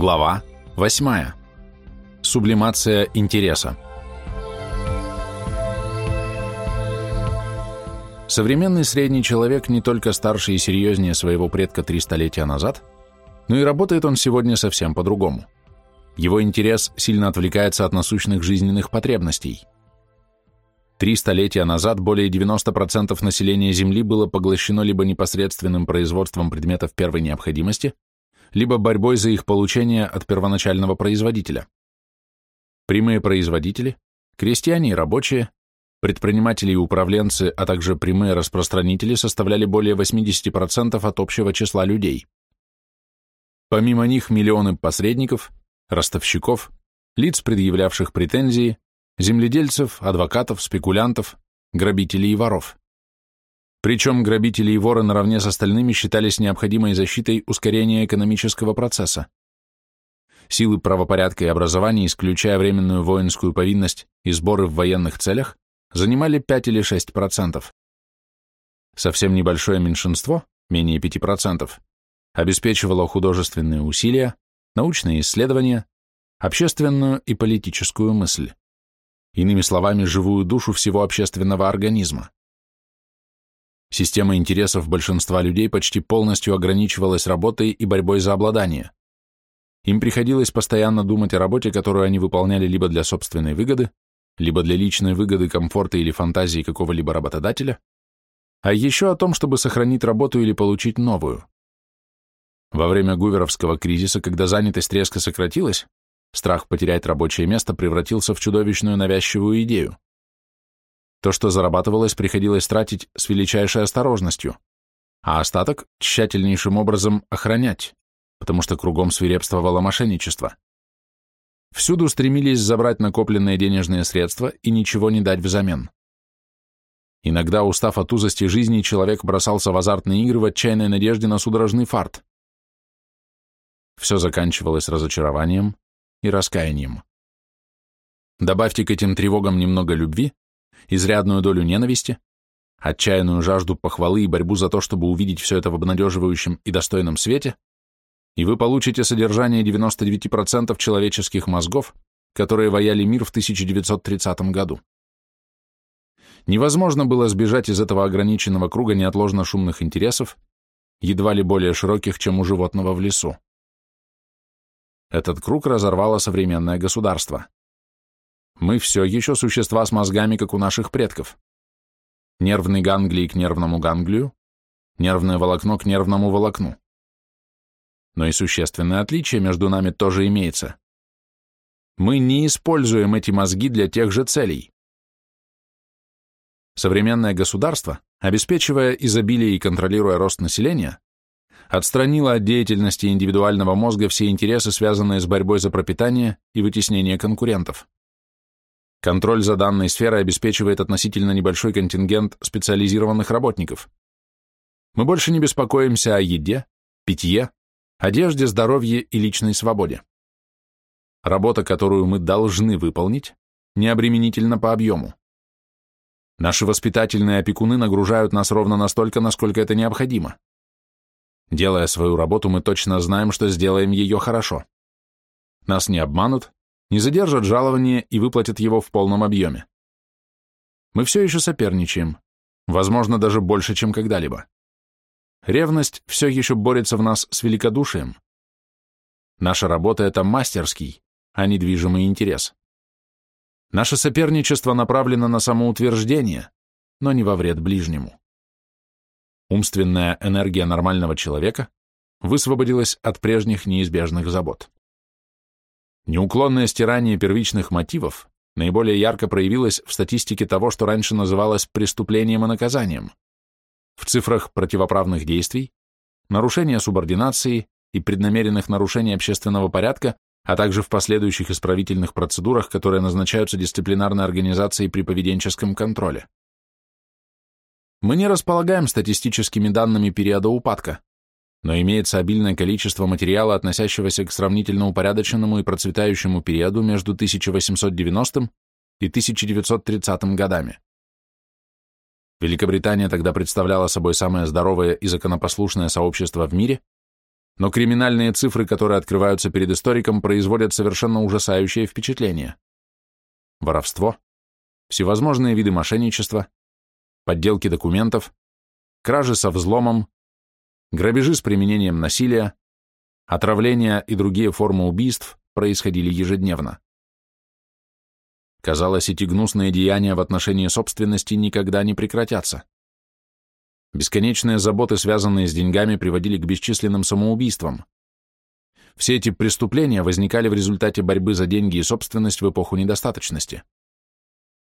Глава 8. Сублимация интереса. Современный средний человек не только старше и серьезнее своего предка три столетия назад, но и работает он сегодня совсем по-другому. Его интерес сильно отвлекается от насущных жизненных потребностей. Три столетия назад более 90% населения Земли было поглощено либо непосредственным производством предметов первой необходимости, либо борьбой за их получение от первоначального производителя. Прямые производители, крестьяне и рабочие, предприниматели и управленцы, а также прямые распространители составляли более 80% от общего числа людей. Помимо них миллионы посредников, ростовщиков, лиц, предъявлявших претензии, земледельцев, адвокатов, спекулянтов, грабителей и воров. Причем грабители и воры наравне с остальными считались необходимой защитой ускорения экономического процесса. Силы правопорядка и образования, исключая временную воинскую повинность и сборы в военных целях, занимали 5 или 6%. Совсем небольшое меньшинство, менее 5%, обеспечивало художественные усилия, научные исследования, общественную и политическую мысль. Иными словами, живую душу всего общественного организма. Система интересов большинства людей почти полностью ограничивалась работой и борьбой за обладание. Им приходилось постоянно думать о работе, которую они выполняли либо для собственной выгоды, либо для личной выгоды, комфорта или фантазии какого-либо работодателя, а еще о том, чтобы сохранить работу или получить новую. Во время гуверовского кризиса, когда занятость резко сократилась, страх потерять рабочее место превратился в чудовищную навязчивую идею. То, что зарабатывалось, приходилось тратить с величайшей осторожностью, а остаток тщательнейшим образом охранять, потому что кругом свирепствовало мошенничество. Всюду стремились забрать накопленные денежные средства и ничего не дать взамен. Иногда, устав от узости жизни, человек бросался в азартные игры в отчаянной надежде на судорожный фарт. Все заканчивалось разочарованием и раскаянием. Добавьте к этим тревогам немного любви, изрядную долю ненависти, отчаянную жажду похвалы и борьбу за то, чтобы увидеть все это в обнадеживающем и достойном свете, и вы получите содержание 99% человеческих мозгов, которые ваяли мир в 1930 году. Невозможно было сбежать из этого ограниченного круга неотложно шумных интересов, едва ли более широких, чем у животного в лесу. Этот круг разорвало современное государство. Мы все еще существа с мозгами, как у наших предков. Нервный ганглий к нервному ганглию, нервное волокно к нервному волокну. Но и существенное отличие между нами тоже имеется. Мы не используем эти мозги для тех же целей. Современное государство, обеспечивая изобилие и контролируя рост населения, отстранило от деятельности индивидуального мозга все интересы, связанные с борьбой за пропитание и вытеснение конкурентов. Контроль за данной сферой обеспечивает относительно небольшой контингент специализированных работников. Мы больше не беспокоимся о еде, питье, одежде, здоровье и личной свободе. Работа, которую мы должны выполнить, не обременительна по объему. Наши воспитательные опекуны нагружают нас ровно настолько, насколько это необходимо. Делая свою работу, мы точно знаем, что сделаем ее хорошо. Нас не обманут, не задержат жалование и выплатят его в полном объеме. Мы все еще соперничаем, возможно, даже больше, чем когда-либо. Ревность все еще борется в нас с великодушием. Наша работа — это мастерский, а не движимый интерес. Наше соперничество направлено на самоутверждение, но не во вред ближнему. Умственная энергия нормального человека высвободилась от прежних неизбежных забот. Неуклонное стирание первичных мотивов наиболее ярко проявилось в статистике того, что раньше называлось преступлением и наказанием, в цифрах противоправных действий, нарушения субординации и преднамеренных нарушений общественного порядка, а также в последующих исправительных процедурах, которые назначаются дисциплинарной организацией при поведенческом контроле. Мы не располагаем статистическими данными периода упадка, но имеется обильное количество материала, относящегося к сравнительно упорядоченному и процветающему периоду между 1890 и 1930 годами. Великобритания тогда представляла собой самое здоровое и законопослушное сообщество в мире, но криминальные цифры, которые открываются перед историком, производят совершенно ужасающее впечатление. Воровство, всевозможные виды мошенничества, подделки документов, кражи со взломом, грабежи с применением насилия, отравления и другие формы убийств происходили ежедневно. Казалось, эти гнусные деяния в отношении собственности никогда не прекратятся. Бесконечные заботы, связанные с деньгами, приводили к бесчисленным самоубийствам. Все эти преступления возникали в результате борьбы за деньги и собственность в эпоху недостаточности.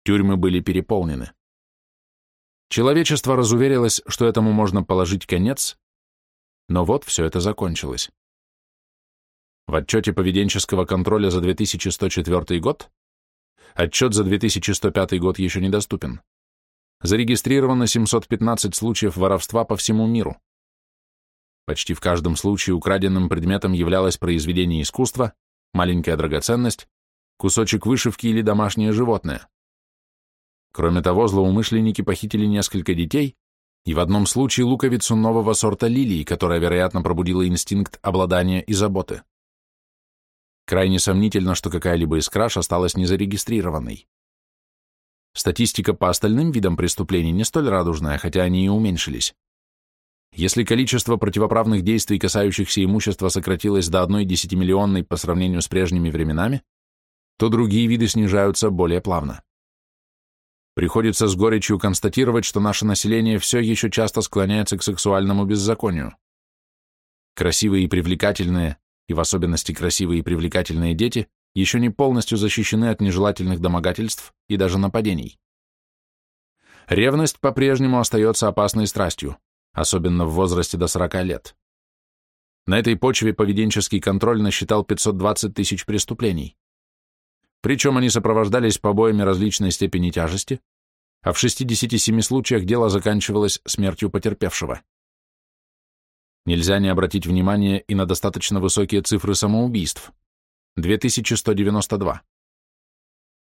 Тюрьмы были переполнены. Человечество разуверилось, что этому можно положить конец, но вот все это закончилось. В отчете поведенческого контроля за 2104 год отчет за 2105 год еще недоступен зарегистрировано 715 случаев воровства по всему миру. Почти в каждом случае украденным предметом являлось произведение искусства, маленькая драгоценность, кусочек вышивки или домашнее животное. Кроме того, злоумышленники похитили несколько детей и в одном случае луковицу нового сорта лилии, которая, вероятно, пробудила инстинкт обладания и заботы. Крайне сомнительно, что какая-либо из краж осталась незарегистрированной. Статистика по остальным видам преступлений не столь радужная, хотя они и уменьшились. Если количество противоправных действий, касающихся имущества, сократилось до одной десятимиллионной по сравнению с прежними временами, то другие виды снижаются более плавно. Приходится с горечью констатировать, что наше население все еще часто склоняется к сексуальному беззаконию. Красивые и привлекательные, и в особенности красивые и привлекательные дети, еще не полностью защищены от нежелательных домогательств и даже нападений. Ревность по-прежнему остается опасной страстью, особенно в возрасте до 40 лет. На этой почве поведенческий контроль насчитал 520 тысяч преступлений. Причем они сопровождались побоями различной степени тяжести, а в 67 случаях дело заканчивалось смертью потерпевшего. Нельзя не обратить внимание и на достаточно высокие цифры самоубийств. 2192.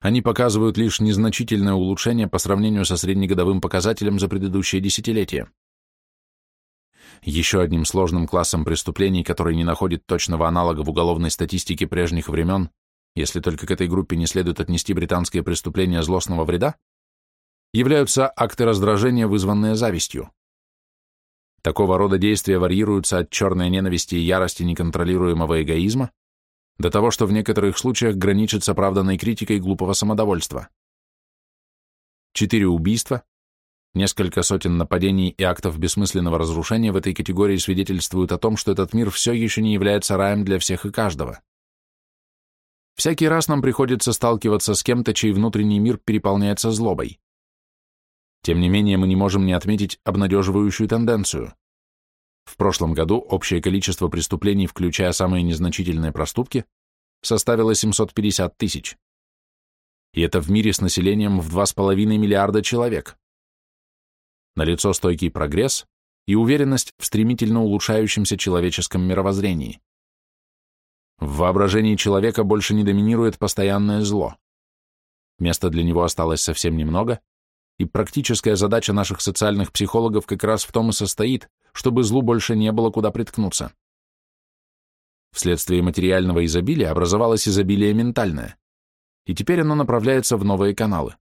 Они показывают лишь незначительное улучшение по сравнению со среднегодовым показателем за предыдущее десятилетие. Еще одним сложным классом преступлений, который не находит точного аналога в уголовной статистике прежних времен, если только к этой группе не следует отнести британские преступления злостного вреда, являются акты раздражения, вызванные завистью. Такого рода действия варьируются от черной ненависти и ярости неконтролируемого эгоизма до того, что в некоторых случаях граничит с оправданной критикой глупого самодовольства. Четыре убийства, несколько сотен нападений и актов бессмысленного разрушения в этой категории свидетельствуют о том, что этот мир все еще не является раем для всех и каждого. Всякий раз нам приходится сталкиваться с кем-то, чей внутренний мир переполняется злобой. Тем не менее, мы не можем не отметить обнадеживающую тенденцию. В прошлом году общее количество преступлений, включая самые незначительные проступки, составило 750 тысяч. И это в мире с населением в 2,5 миллиарда человек. Налицо стойкий прогресс и уверенность в стремительно улучшающемся человеческом мировоззрении. В воображении человека больше не доминирует постоянное зло. Места для него осталось совсем немного, и практическая задача наших социальных психологов как раз в том и состоит, чтобы злу больше не было куда приткнуться. Вследствие материального изобилия образовалось изобилие ментальное, и теперь оно направляется в новые каналы.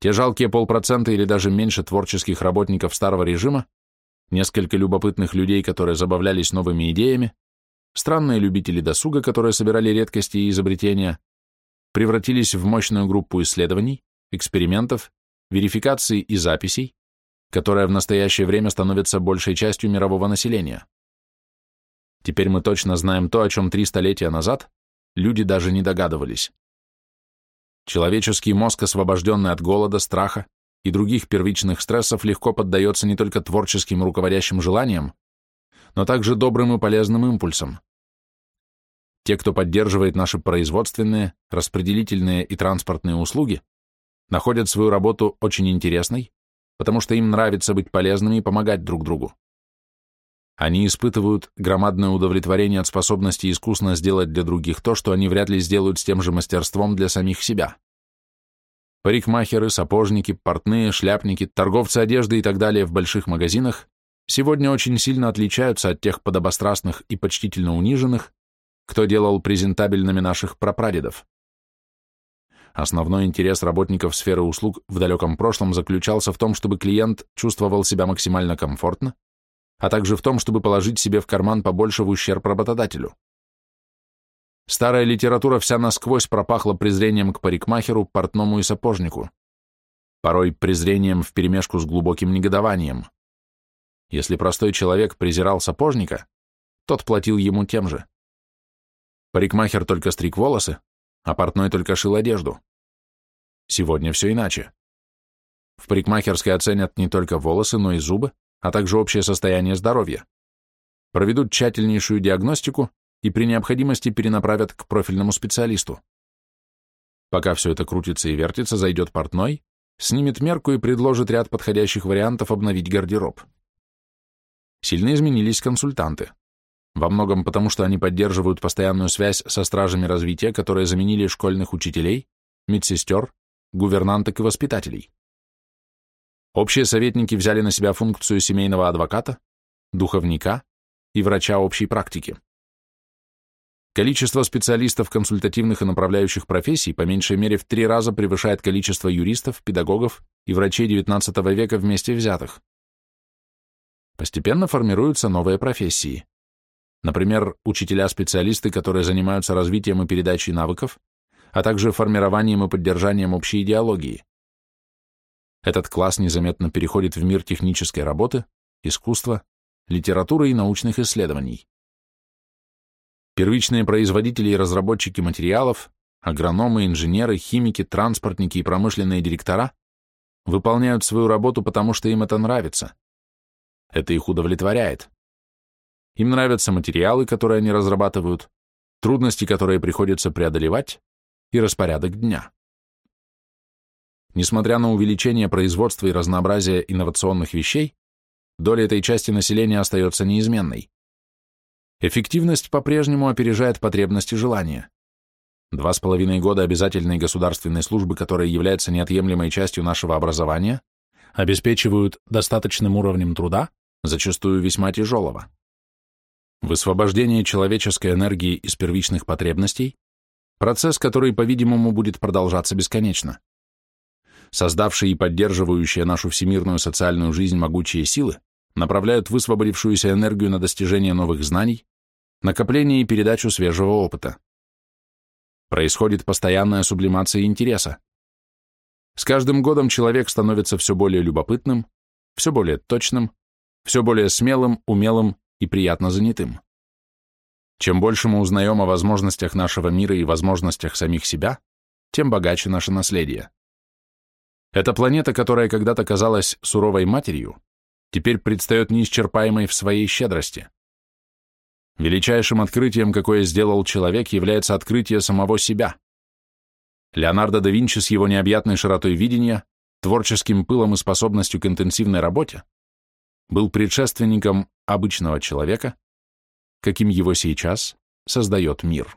Те жалкие полпроцента или даже меньше творческих работников старого режима, несколько любопытных людей, которые забавлялись новыми идеями, странные любители досуга, которые собирали редкости и изобретения, превратились в мощную группу исследований, экспериментов, верификаций и записей, которая в настоящее время становится большей частью мирового населения. Теперь мы точно знаем то, о чем три столетия назад люди даже не догадывались. Человеческий мозг, освобожденный от голода, страха и других первичных стрессов, легко поддается не только творческим руководящим желаниям, но также добрым и полезным импульсам. Те, кто поддерживает наши производственные, распределительные и транспортные услуги, находят свою работу очень интересной, потому что им нравится быть полезными и помогать друг другу. Они испытывают громадное удовлетворение от способности искусно сделать для других то, что они вряд ли сделают с тем же мастерством для самих себя. Парикмахеры, сапожники, портные, шляпники, торговцы одежды и так далее в больших магазинах сегодня очень сильно отличаются от тех подобострастных и почтительно униженных, кто делал презентабельными наших прапрадедов. Основной интерес работников сферы услуг в далеком прошлом заключался в том, чтобы клиент чувствовал себя максимально комфортно, а также в том, чтобы положить себе в карман побольше в ущерб работодателю. Старая литература вся насквозь пропахла презрением к парикмахеру, портному и сапожнику. Порой презрением вперемешку с глубоким негодованием. Если простой человек презирал сапожника, тот платил ему тем же. Парикмахер только стриг волосы, а портной только шил одежду. Сегодня все иначе. В парикмахерской оценят не только волосы, но и зубы, а также общее состояние здоровья. Проведут тщательнейшую диагностику и при необходимости перенаправят к профильному специалисту. Пока все это крутится и вертится, зайдет портной, снимет мерку и предложит ряд подходящих вариантов обновить гардероб. Сильно изменились консультанты. Во многом потому, что они поддерживают постоянную связь со стражами развития, которые заменили школьных учителей, медсестер, гувернанток и воспитателей. Общие советники взяли на себя функцию семейного адвоката, духовника и врача общей практики. Количество специалистов консультативных и направляющих профессий по меньшей мере в три раза превышает количество юристов, педагогов и врачей XIX века вместе взятых. Постепенно формируются новые профессии. Например, учителя-специалисты, которые занимаются развитием и передачей навыков, а также формированием и поддержанием общей идеологии. Этот класс незаметно переходит в мир технической работы, искусства, литературы и научных исследований. Первичные производители и разработчики материалов, агрономы, инженеры, химики, транспортники и промышленные директора выполняют свою работу, потому что им это нравится. Это их удовлетворяет. Им нравятся материалы, которые они разрабатывают, трудности, которые приходится преодолевать, и распорядок дня. Несмотря на увеличение производства и разнообразие инновационных вещей, доля этой части населения остается неизменной. Эффективность по-прежнему опережает потребности желания. Два с половиной года обязательной государственной службы, которая является неотъемлемой частью нашего образования, обеспечивают достаточным уровнем труда, зачастую весьма тяжелого. Высвобождение человеческой энергии из первичных потребностей – процесс, который, по-видимому, будет продолжаться бесконечно. Создавшие и поддерживающие нашу всемирную социальную жизнь могучие силы направляют высвободившуюся энергию на достижение новых знаний, накопление и передачу свежего опыта. Происходит постоянная сублимация интереса. С каждым годом человек становится все более любопытным, все более точным, все более смелым, умелым и приятно занятым. Чем больше мы узнаем о возможностях нашего мира и возможностях самих себя, тем богаче наше наследие. Эта планета, которая когда-то казалась суровой матерью, теперь предстает неисчерпаемой в своей щедрости. Величайшим открытием, какое сделал человек, является открытие самого себя. Леонардо да Винчи с его необъятной широтой видения, творческим пылом и способностью к интенсивной работе был предшественником обычного человека, каким его сейчас создает мир.